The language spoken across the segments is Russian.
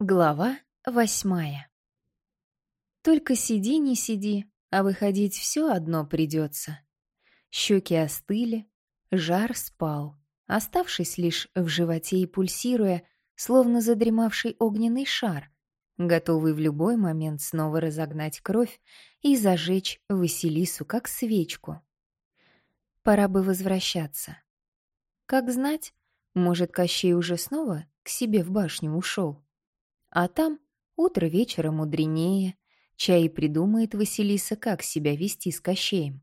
Глава восьмая. Только сиди, не сиди, а выходить все одно придется. Щеки остыли, жар спал, оставшись лишь в животе и пульсируя, словно задремавший огненный шар, готовый в любой момент снова разогнать кровь и зажечь Василису как свечку. Пора бы возвращаться. Как знать, может, Кощей уже снова к себе в башню ушел. А там утро вечера мудренее, чай придумает Василиса, как себя вести с Кощеем.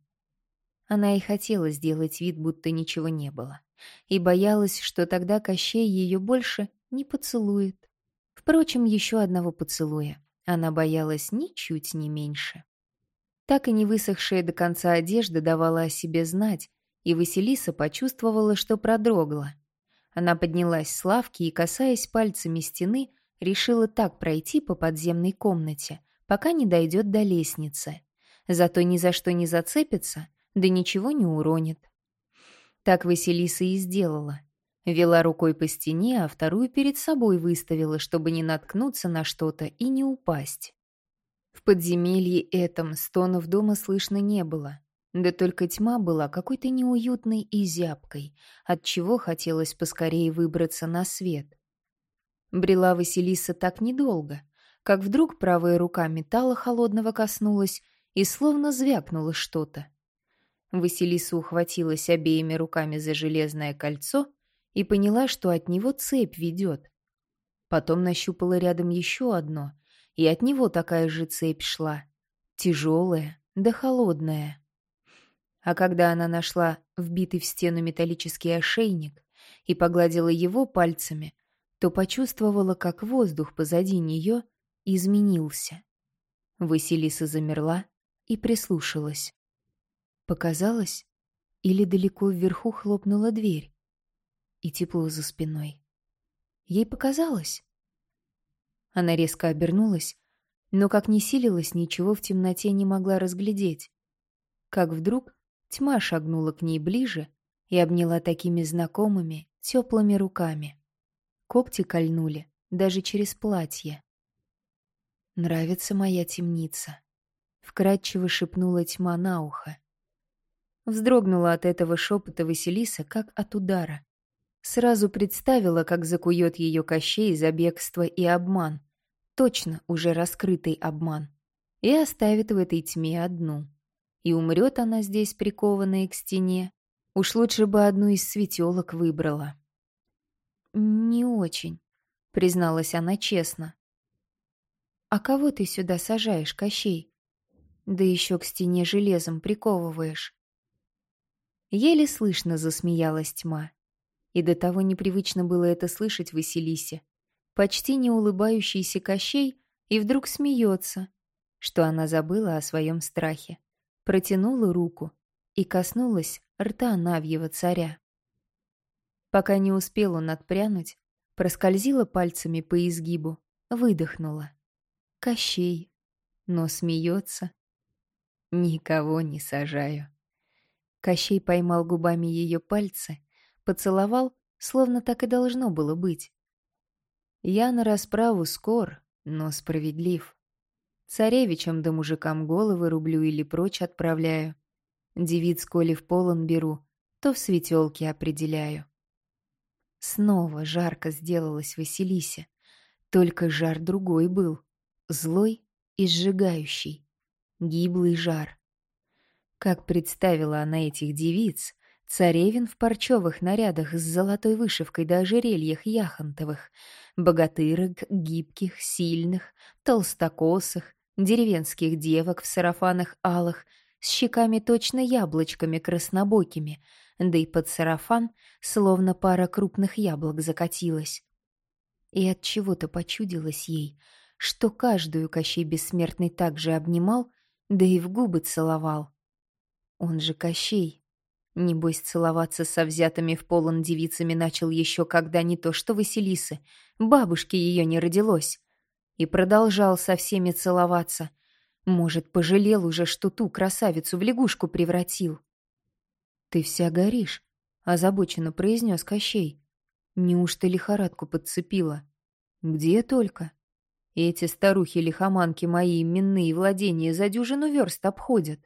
Она и хотела сделать вид, будто ничего не было, и боялась, что тогда Кощей ее больше не поцелует. Впрочем, еще одного поцелуя она боялась ничуть не меньше. Так и не высохшая до конца одежда давала о себе знать, и Василиса почувствовала, что продрогла. Она поднялась с лавки и, касаясь пальцами стены, решила так пройти по подземной комнате, пока не дойдет до лестницы. Зато ни за что не зацепится, да ничего не уронит. Так Василиса и сделала. Вела рукой по стене, а вторую перед собой выставила, чтобы не наткнуться на что-то и не упасть. В подземелье этом стонов дома слышно не было. Да только тьма была какой-то неуютной и зябкой, от чего хотелось поскорее выбраться на свет. Брела Василиса так недолго, как вдруг правая рука металла холодного коснулась и словно звякнуло что-то. Василиса ухватилась обеими руками за железное кольцо и поняла, что от него цепь ведет. Потом нащупала рядом еще одно, и от него такая же цепь шла. Тяжелая, да холодная. А когда она нашла вбитый в стену металлический ошейник и погладила его пальцами, то почувствовала, как воздух позади нее изменился. Василиса замерла и прислушалась. Показалось, или далеко вверху хлопнула дверь, и тепло за спиной. Ей показалось. Она резко обернулась, но как не силилась, ничего в темноте не могла разглядеть. Как вдруг тьма шагнула к ней ближе и обняла такими знакомыми, теплыми руками. Когти кольнули, даже через платье. «Нравится моя темница», — вкрадчиво шепнула тьма на ухо. Вздрогнула от этого шепота Василиса, как от удара. Сразу представила, как закует ее Кощей за бегство и обман. Точно уже раскрытый обман. И оставит в этой тьме одну. И умрет она здесь, прикованная к стене. Уж лучше бы одну из светелок выбрала. «Не очень», — призналась она честно. «А кого ты сюда сажаешь, Кощей? Да еще к стене железом приковываешь». Еле слышно засмеялась тьма. И до того непривычно было это слышать Василисе. Почти не улыбающийся Кощей и вдруг смеется, что она забыла о своем страхе. Протянула руку и коснулась рта Навьего царя. Пока не успел он отпрянуть, проскользила пальцами по изгибу, выдохнула. Кощей, но смеется. Никого не сажаю. Кощей поймал губами ее пальцы, поцеловал, словно так и должно было быть. Я на расправу скор, но справедлив. Царевичам да мужикам головы рублю или прочь отправляю. Девиц, коли в полон беру, то в светелке определяю. Снова жарко сделалось Василисе. Только жар другой был. Злой и сжигающий. Гиблый жар. Как представила она этих девиц, царевин в парчевых нарядах с золотой вышивкой до ожерельях яхонтовых, богатырок гибких, сильных, толстокосых, деревенских девок в сарафанах алых, с щеками точно яблочками краснобокими — да и под сарафан словно пара крупных яблок закатилась. И от чего-то почудилось ей, что каждую Кощей Бессмертный также обнимал, да и в губы целовал. Он же Кощей. Небось, целоваться со взятыми в полон девицами начал еще когда не то что Василисы, бабушки ее не родилось. И продолжал со всеми целоваться. Может, пожалел уже, что ту красавицу в лягушку превратил. «Ты вся горишь», — озабоченно произнес Кощей. «Неужто лихорадку подцепила?» «Где только?» Эти старухи-лихоманки мои именные владения за дюжину верст обходят.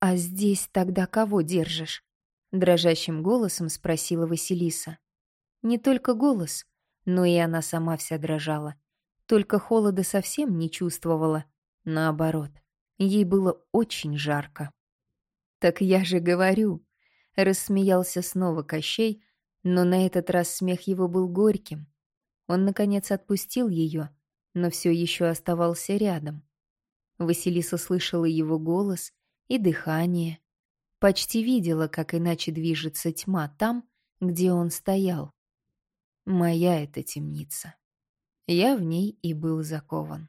«А здесь тогда кого держишь?» — дрожащим голосом спросила Василиса. Не только голос, но и она сама вся дрожала. Только холода совсем не чувствовала. Наоборот, ей было очень жарко. «Так я же говорю!» — рассмеялся снова Кощей, но на этот раз смех его был горьким. Он, наконец, отпустил ее, но все еще оставался рядом. Василиса слышала его голос и дыхание, почти видела, как иначе движется тьма там, где он стоял. Моя эта темница. Я в ней и был закован.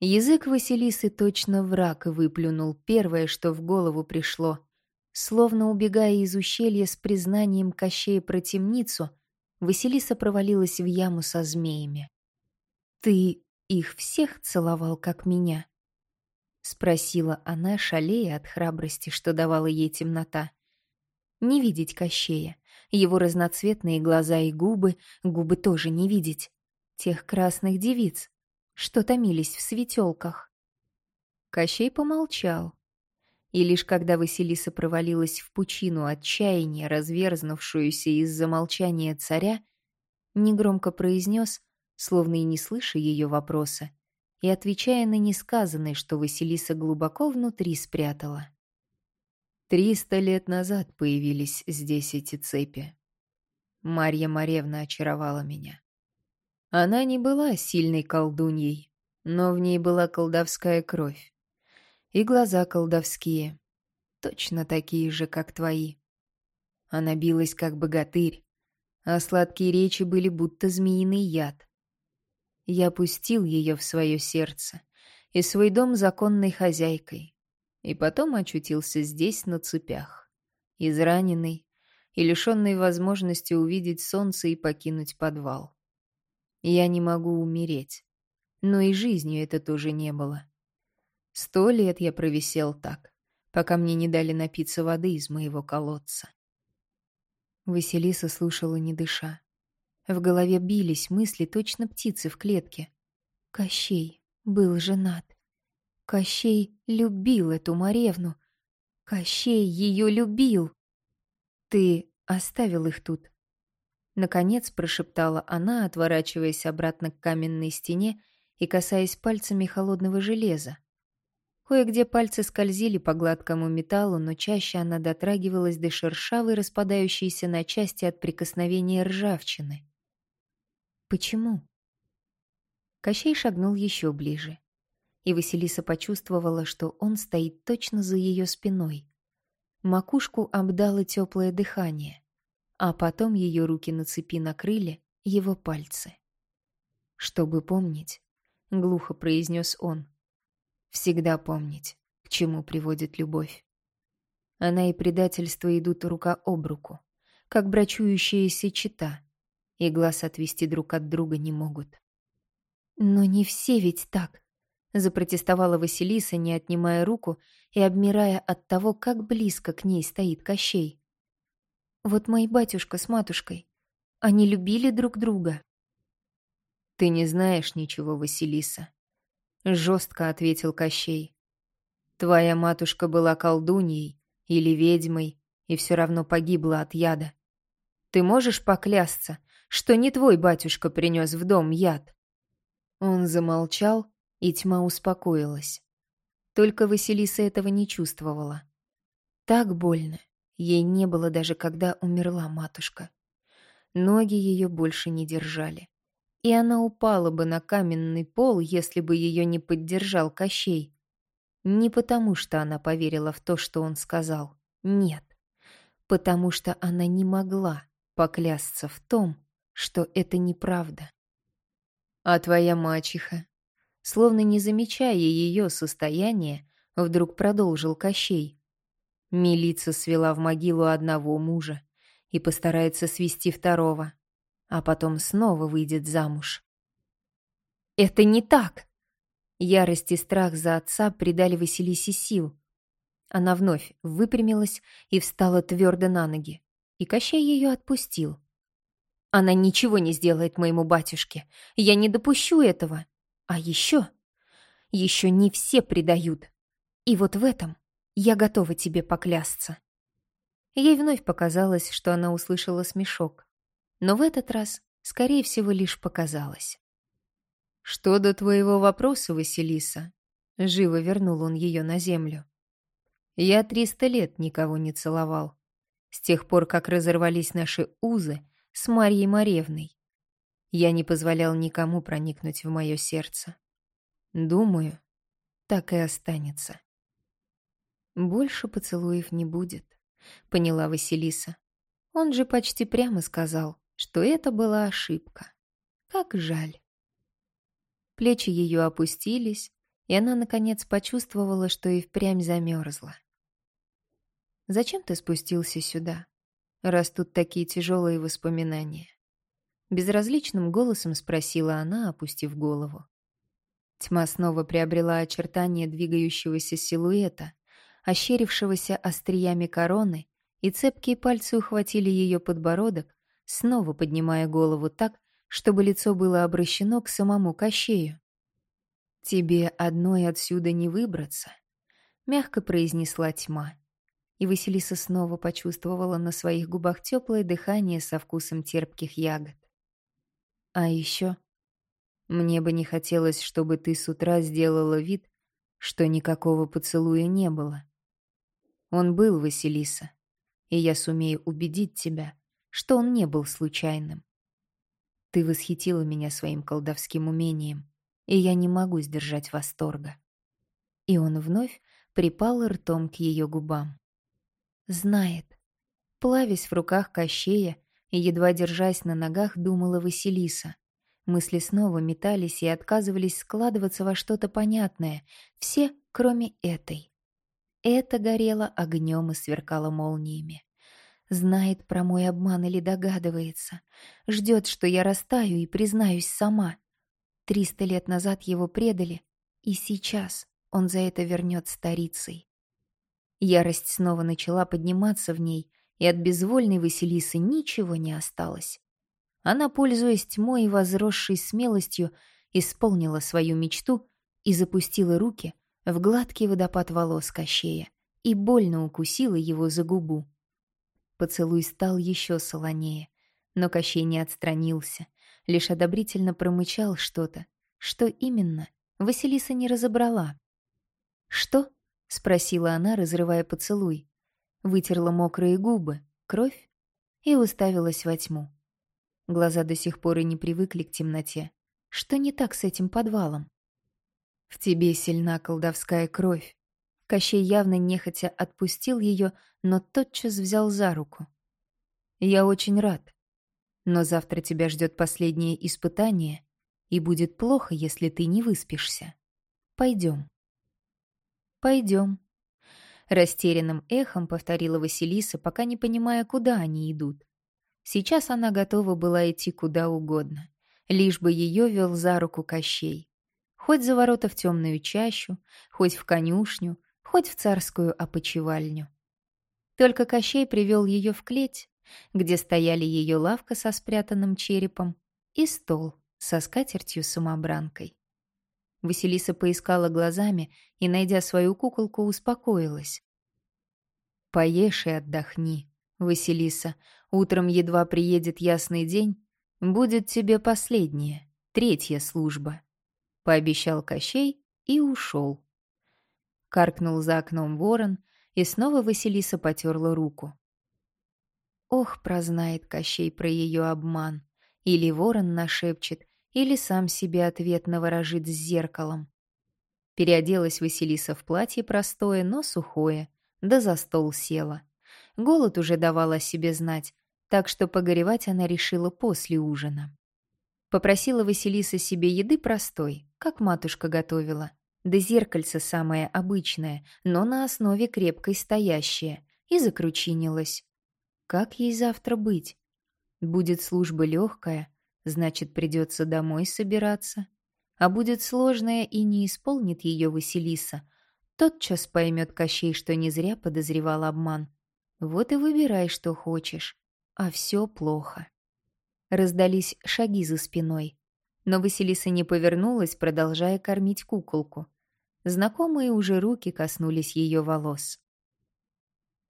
Язык Василисы точно враг выплюнул первое, что в голову пришло. Словно убегая из ущелья с признанием Кощея про темницу, Василиса провалилась в яму со змеями. «Ты их всех целовал, как меня?» — спросила она, шалея от храбрости, что давала ей темнота. Не видеть Кощея, его разноцветные глаза и губы, губы тоже не видеть. Тех красных девиц, что томились в светелках. Кощей помолчал. И лишь когда Василиса провалилась в пучину отчаяния, разверзнувшуюся из-за молчания царя, негромко произнес, словно и не слыша ее вопроса, и отвечая на несказанное, что Василиса глубоко внутри спрятала. Триста лет назад появились здесь эти цепи. Марья Маревна очаровала меня. Она не была сильной колдуньей, но в ней была колдовская кровь. И глаза колдовские, точно такие же, как твои. Она билась, как богатырь, а сладкие речи были будто змеиный яд. Я пустил ее в свое сердце и свой дом законной хозяйкой, и потом очутился здесь на цепях, израненный и лишенный возможности увидеть солнце и покинуть подвал. Я не могу умереть, но и жизнью это тоже не было. Сто лет я провисел так, пока мне не дали напиться воды из моего колодца. Василиса слушала, не дыша. В голове бились мысли точно птицы в клетке. Кощей был женат. Кощей любил эту Маревну. Кощей ее любил. Ты оставил их тут. Наконец прошептала она, отворачиваясь обратно к каменной стене и касаясь пальцами холодного железа. Кое-где пальцы скользили по гладкому металлу, но чаще она дотрагивалась до шершавой, распадающейся на части от прикосновения ржавчины. «Почему?» Кощей шагнул еще ближе и Василиса почувствовала, что он стоит точно за ее спиной. Макушку обдало теплое дыхание, а потом ее руки на цепи накрыли его пальцы. «Чтобы помнить», — глухо произнес он, — «всегда помнить, к чему приводит любовь. Она и предательство идут рука об руку, как брачующаяся чита, и глаз отвести друг от друга не могут». «Но не все ведь так», запротестовала Василиса, не отнимая руку и обмирая от того, как близко к ней стоит Кощей. «Вот мой батюшка с матушкой. Они любили друг друга». «Ты не знаешь ничего, Василиса», — жестко ответил Кощей. «Твоя матушка была колдуньей или ведьмой и все равно погибла от яда. Ты можешь поклясться, что не твой батюшка принес в дом яд?» Он замолчал, и тьма успокоилась. Только Василиса этого не чувствовала. Так больно ей не было даже когда умерла матушка. Ноги ее больше не держали. И она упала бы на каменный пол, если бы ее не поддержал Кощей. Не потому, что она поверила в то, что он сказал. Нет. Потому что она не могла поклясться в том, что это неправда. «А твоя мачеха?» Словно не замечая ее состояние, вдруг продолжил Кощей. Милица свела в могилу одного мужа и постарается свести второго, а потом снова выйдет замуж. «Это не так!» Ярость и страх за отца придали Василисе сил. Она вновь выпрямилась и встала твердо на ноги, и Кощей ее отпустил. Она ничего не сделает моему батюшке. Я не допущу этого. А еще... Еще не все предают. И вот в этом я готова тебе поклясться. Ей вновь показалось, что она услышала смешок. Но в этот раз, скорее всего, лишь показалось. «Что до твоего вопроса, Василиса?» Живо вернул он ее на землю. «Я триста лет никого не целовал. С тех пор, как разорвались наши узы, с Марьей Маревной. Я не позволял никому проникнуть в мое сердце. Думаю, так и останется. Больше поцелуев не будет, поняла Василиса. Он же почти прямо сказал, что это была ошибка. Как жаль. Плечи ее опустились, и она, наконец, почувствовала, что и впрямь замерзла. «Зачем ты спустился сюда?» раз тут такие тяжелые воспоминания? Безразличным голосом спросила она, опустив голову. Тьма снова приобрела очертания двигающегося силуэта, ощерившегося остриями короны, и цепкие пальцы ухватили ее подбородок, снова поднимая голову так, чтобы лицо было обращено к самому Кощею. «Тебе одной отсюда не выбраться», — мягко произнесла тьма и Василиса снова почувствовала на своих губах теплое дыхание со вкусом терпких ягод. А еще мне бы не хотелось, чтобы ты с утра сделала вид, что никакого поцелуя не было. Он был, Василиса, и я сумею убедить тебя, что он не был случайным. Ты восхитила меня своим колдовским умением, и я не могу сдержать восторга. И он вновь припал ртом к ее губам. Знает. Плавясь в руках Кощея и едва держась на ногах, думала Василиса. Мысли снова метались и отказывались складываться во что-то понятное, все, кроме этой. Это горело огнем и сверкало молниями. Знает про мой обман или догадывается. Ждет, что я растаю и признаюсь сама. Триста лет назад его предали, и сейчас он за это вернет старицей. Ярость снова начала подниматься в ней, и от безвольной Василисы ничего не осталось. Она, пользуясь тьмой и возросшей смелостью, исполнила свою мечту и запустила руки в гладкий водопад волос Кощея и больно укусила его за губу. Поцелуй стал еще солонее, но Кощей не отстранился, лишь одобрительно промычал что-то. Что именно, Василиса не разобрала. «Что?» — спросила она, разрывая поцелуй. Вытерла мокрые губы, кровь и уставилась во тьму. Глаза до сих пор и не привыкли к темноте. Что не так с этим подвалом? «В тебе сильна колдовская кровь». Кощей явно нехотя отпустил ее, но тотчас взял за руку. «Я очень рад. Но завтра тебя ждет последнее испытание, и будет плохо, если ты не выспишься. Пойдем». «Пойдем». Растерянным эхом повторила Василиса, пока не понимая, куда они идут. Сейчас она готова была идти куда угодно, лишь бы ее вел за руку Кощей. Хоть за ворота в темную чащу, хоть в конюшню, хоть в царскую опочивальню. Только Кощей привел ее в клеть, где стояли ее лавка со спрятанным черепом и стол со скатертью-самобранкой. Василиса поискала глазами и, найдя свою куколку, успокоилась. «Поешь и отдохни, Василиса. Утром едва приедет ясный день, будет тебе последняя, третья служба», — пообещал Кощей и ушел. Каркнул за окном ворон, и снова Василиса потерла руку. Ох, прознает Кощей про ее обман. Или ворон нашепчет, или сам себе ответ наворожит с зеркалом. Переоделась Василиса в платье простое, но сухое, да за стол села. Голод уже давал о себе знать, так что погоревать она решила после ужина. Попросила Василиса себе еды простой, как матушка готовила, да зеркальце самое обычное, но на основе крепкой стоящее, и закручинилась. Как ей завтра быть? Будет служба легкая, Значит, придется домой собираться. А будет сложная и не исполнит ее Василиса. Тотчас поймет Кощей, что не зря подозревал обман. Вот и выбирай, что хочешь. А все плохо. Раздались шаги за спиной. Но Василиса не повернулась, продолжая кормить куколку. Знакомые уже руки коснулись ее волос.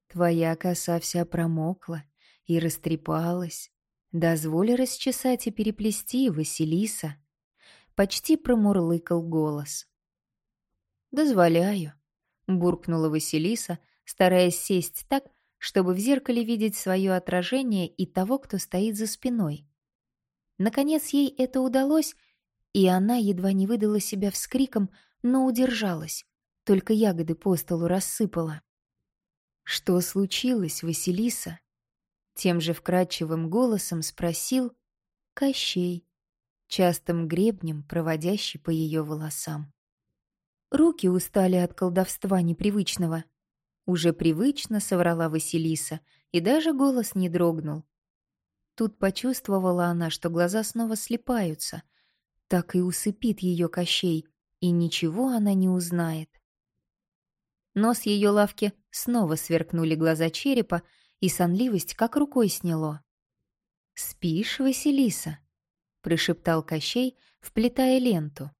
«Твоя коса вся промокла и растрепалась. Дозволь расчесать и переплести, Василиса!» Почти промурлыкал голос. «Дозволяю», — буркнула Василиса, стараясь сесть так, чтобы в зеркале видеть свое отражение и того, кто стоит за спиной. Наконец ей это удалось, и она едва не выдала себя вскриком, но удержалась, только ягоды по столу рассыпала. «Что случилось, Василиса?» Тем же вкрадчивым голосом спросил Кощей, частым гребнем проводящий по ее волосам. Руки устали от колдовства непривычного. Уже привычно соврала Василиса, и даже голос не дрогнул. Тут почувствовала она, что глаза снова слепаются. Так и усыпит ее Кощей, и ничего она не узнает. Нос ее лавки снова сверкнули глаза черепа, и сонливость как рукой сняло. «Спишь, Василиса?» — прошептал Кощей, вплетая ленту.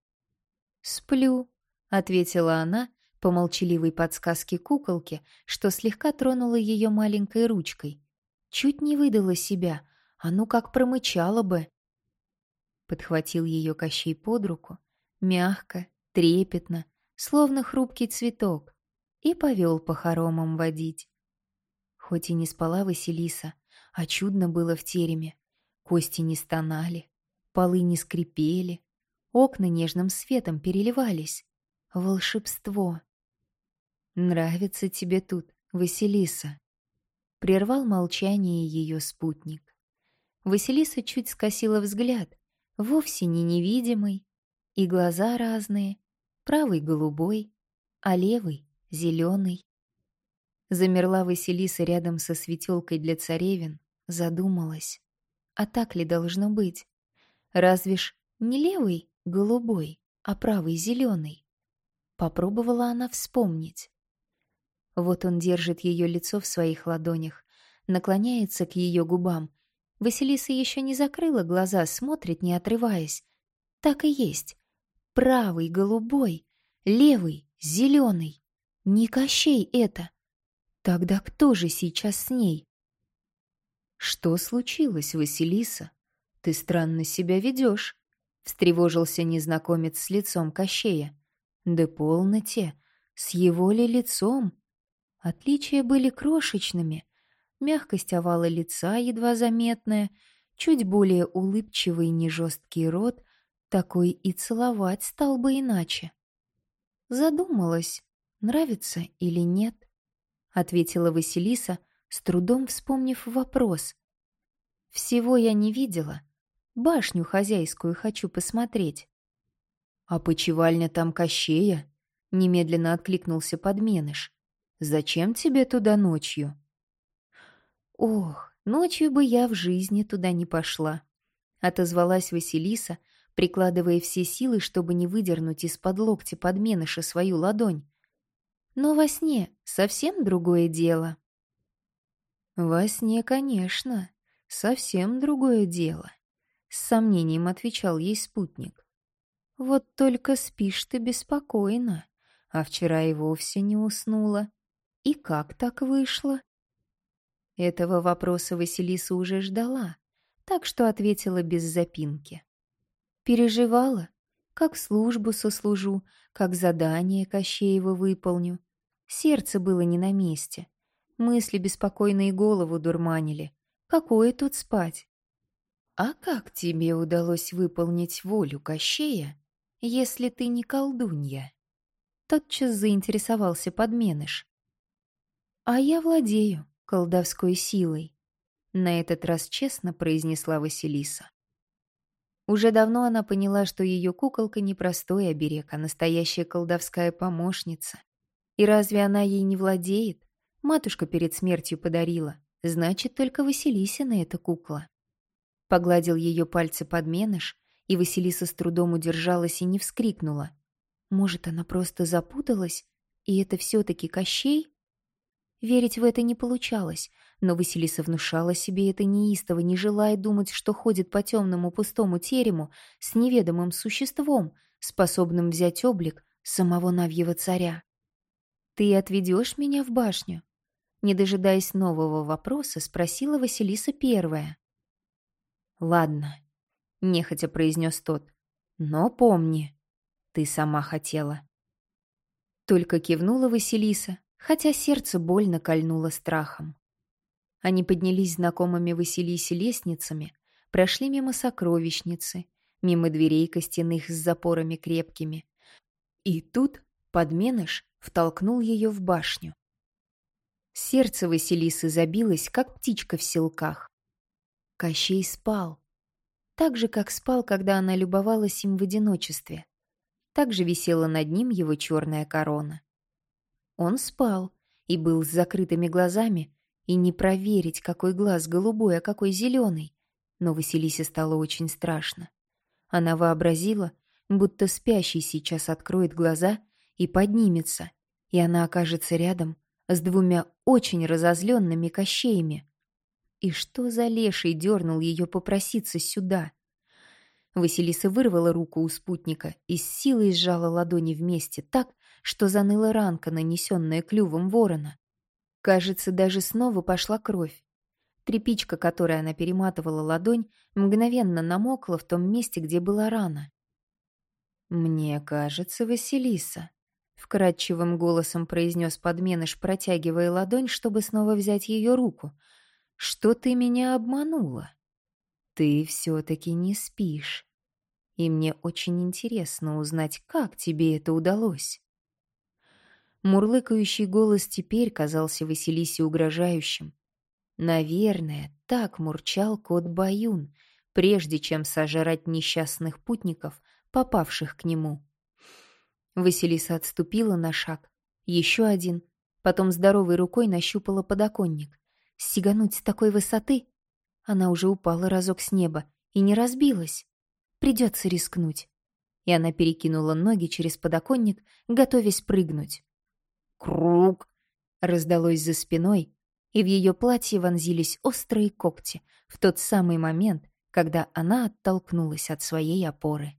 «Сплю», — ответила она, по молчаливой подсказке куколки, что слегка тронула ее маленькой ручкой. Чуть не выдала себя, а ну как промычала бы. Подхватил ее Кощей под руку, мягко, трепетно, словно хрупкий цветок, и повел по хоромам водить. Хоть и не спала Василиса, а чудно было в тереме. Кости не стонали, полы не скрипели, окна нежным светом переливались. Волшебство! «Нравится тебе тут, Василиса?» Прервал молчание ее спутник. Василиса чуть скосила взгляд, вовсе не невидимый, и глаза разные, правый голубой, а левый зеленый. Замерла Василиса рядом со светелкой для царевин, задумалась. А так ли должно быть? Разве ж не левый голубой, а правый зеленый? Попробовала она вспомнить. Вот он держит ее лицо в своих ладонях, наклоняется к ее губам. Василиса еще не закрыла глаза, смотрит, не отрываясь. Так и есть. Правый голубой, левый зеленый. Не Кощей это. Тогда кто же сейчас с ней? «Что случилось, Василиса? Ты странно себя ведешь», — встревожился незнакомец с лицом Кощея. «Да полноте, с его ли лицом?» Отличия были крошечными. Мягкость овала лица едва заметная, чуть более улыбчивый нежесткий рот, такой и целовать стал бы иначе. Задумалась, нравится или нет, ответила Василиса, с трудом вспомнив вопрос. Всего я не видела. Башню хозяйскую хочу посмотреть. А почевальня там Кощея? Немедленно откликнулся подменыш. Зачем тебе туда ночью?» «Ох, ночью бы я в жизни туда не пошла», — отозвалась Василиса, прикладывая все силы, чтобы не выдернуть из-под локти подменыша свою ладонь. «Но во сне совсем другое дело». «Во сне, конечно, совсем другое дело», — с сомнением отвечал ей спутник. «Вот только спишь ты беспокойно, а вчера и вовсе не уснула. И как так вышло? Этого вопроса Василиса уже ждала, так что ответила без запинки. Переживала, как службу сослужу, как задание Кощеева выполню. Сердце было не на месте. Мысли беспокойные голову дурманили. Какое тут спать? А как тебе удалось выполнить волю Кощея, если ты не колдунья? Тотчас заинтересовался подменыш. «А я владею колдовской силой», — на этот раз честно произнесла Василиса. Уже давно она поняла, что ее куколка не простой оберег, а настоящая колдовская помощница. И разве она ей не владеет? Матушка перед смертью подарила. Значит, только Василисина эта кукла. Погладил ее пальцы подменыш, и Василиса с трудом удержалась и не вскрикнула. Может, она просто запуталась, и это все-таки Кощей? Верить в это не получалось, но Василиса внушала себе это неистово, не желая думать, что ходит по темному пустому терему с неведомым существом, способным взять облик самого Навьего царя. «Ты отведешь меня в башню?» Не дожидаясь нового вопроса, спросила Василиса первая. «Ладно», — нехотя произнес тот, — «но помни, ты сама хотела». Только кивнула Василиса, хотя сердце больно кольнуло страхом. Они поднялись знакомыми Василисе лестницами, прошли мимо сокровищницы, мимо дверей костяных с запорами крепкими. И тут подменыш втолкнул ее в башню. Сердце Василисы забилось, как птичка в селках. Кощей спал. Так же, как спал, когда она любовалась им в одиночестве. Так же висела над ним его черная корона. Он спал и был с закрытыми глазами, и не проверить, какой глаз голубой, а какой зеленый. Но Василисе стало очень страшно. Она вообразила, будто спящий сейчас откроет глаза и поднимется, и она окажется рядом с двумя очень разозленными кощеями. И что за леший дернул ее попроситься сюда? Василиса вырвала руку у спутника и с силой сжала ладони вместе так, что заныла ранка, нанесенная клювом ворона. Кажется, даже снова пошла кровь. Трепичка, которой она перематывала ладонь, мгновенно намокла в том месте, где была рана. «Мне кажется, Василиса», — вкрадчивым голосом произнес подменыш, протягивая ладонь, чтобы снова взять ее руку, — «что ты меня обманула? Ты все-таки не спишь, и мне очень интересно узнать, как тебе это удалось». Мурлыкающий голос теперь казался Василисе угрожающим. Наверное, так мурчал кот Баюн, прежде чем сожрать несчастных путников, попавших к нему. Василиса отступила на шаг. Еще один. Потом здоровой рукой нащупала подоконник. Сигануть с такой высоты? Она уже упала разок с неба и не разбилась. Придется рискнуть. И она перекинула ноги через подоконник, готовясь прыгнуть. «Круг!» раздалось за спиной, и в ее платье вонзились острые когти в тот самый момент, когда она оттолкнулась от своей опоры.